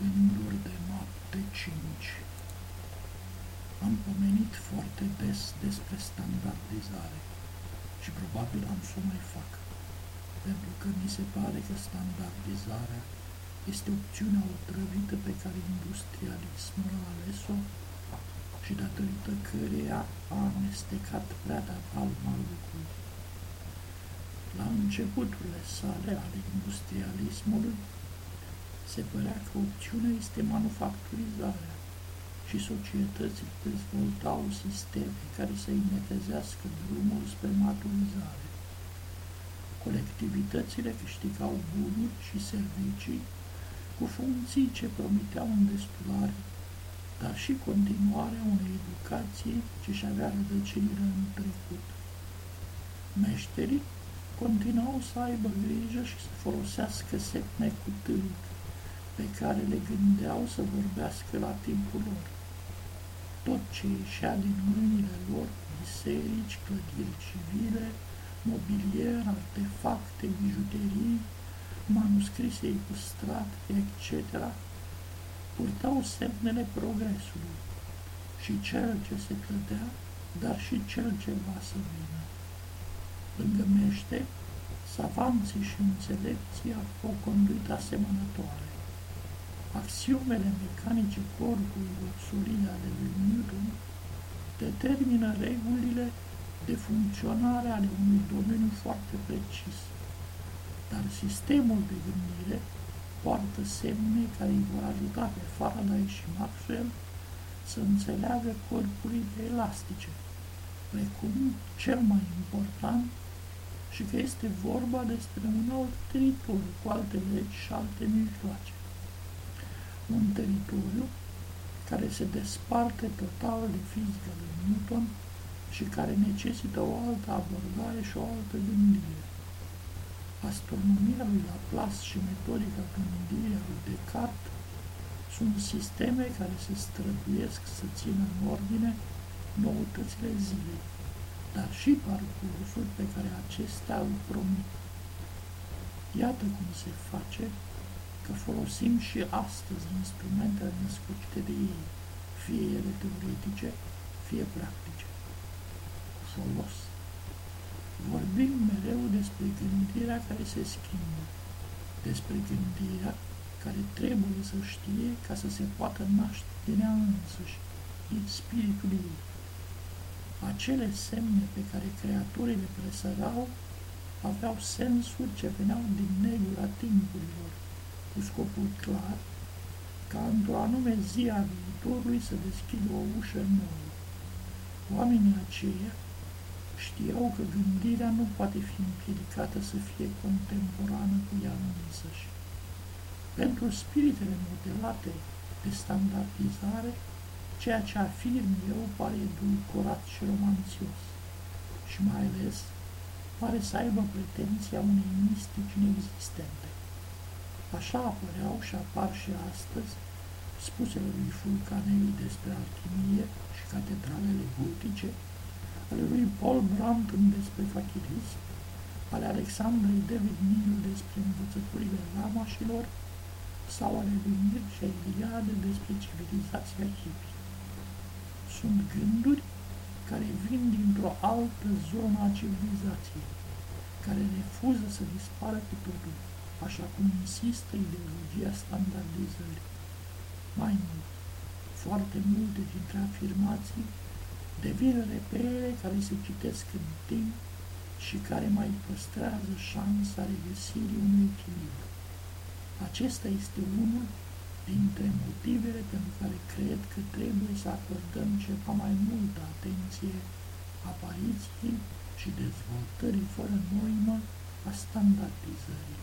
Gânduri de noapte 5 Am pomenit foarte des despre standardizare și probabil am să o mai fac, pentru că mi se pare că standardizarea este opțiunea otrăvită pe care industrialismul a ales-o și datorită căreia a amestecat prea de palma lucrurilor. La începuturile sale ale industrialismului, se părea că opțiunea este manufacturizarea și societății dezvoltau sisteme care să-i netezească drumul spre maturizare. Colectivitățile câștigau bunuri și servicii cu funcții ce promiteau îndestulare, dar și continuarea unei educații ce și avea rădăcinile în trecut. Meșterii continuau să aibă grijă și să folosească secne cu tâlc, pe care le gândeau să vorbească la timpul lor. Tot ce ieșea din mâinile lor, biserici, clădiri civile, mobilier, artefacte, bijuterii, manuscrise ilustrate, etc., purtau semnele progresului și cel ce se clădea, dar și cel ce va să vină. Lângă mește, savanții și înțelepții au o conduită asemănătoare. Axiomele mecanice corpului solide ale lui Newton determină regulile de funcționare ale unui domeniu foarte precis, dar sistemul de gândire poartă semne care îi vor ajuta pe Faraday și Maxwell să înțeleagă corpurile elastice, precum cel mai important și că este vorba despre un alt teritoriu cu alte legi și alte mijloace un teritoriu care se desparte total de fizica lui Newton și care necesită o altă abordare și o altă gândire. Astronomia lui Laplace și metodica gândirii lui Descartes sunt sisteme care se străduiesc să țină în ordine noutățile zilei, dar și parcursul pe care acestea îl promit. Iată cum se face că folosim și astăzi instrumentele născute de ei, fie ele teoretice, fie practice. Folos. Vorbim mereu despre gândirea care se schimbă, despre gândirea care trebuie să știe ca să se poată naște din ea însăși, din spiritul ei. Acele semne pe care creaturile le presărau aveau sensuri ce veneau din negura timpurilor, cu scopul clar ca într-o anume zi a viitorului să deschidă o ușă nouă. Oamenii aceia știau că gândirea nu poate fi împiedicată să fie contemporană cu ea însăși. Pentru spiritele modelate de standardizare, ceea ce afirm eu pare edulcorat și romanțios și mai ales pare să aibă pretenția unei mistici inexistente. Așa apăreau și apar și astăzi spusele lui Fulcanelli despre alchimie și catedralele gotice, ale lui Paul Branton despre fachirism, ale Alexandrei David Neal despre învățăturile lamașilor sau ale lui Mircea Iliade despre civilizația hippie. Sunt gânduri care vin dintr-o altă zonă a civilizației, care refuză să dispară cu totul așa cum insistă ideologia standardizării. Mai mult, foarte multe dintre afirmații devin repere care se citesc în timp și care mai păstrează șansa regăsirii unui echilibru. Acesta este unul dintre motivele pentru care cred că trebuie să acordăm ceva mai multă atenție apariției și dezvoltării fără noimă a standardizării.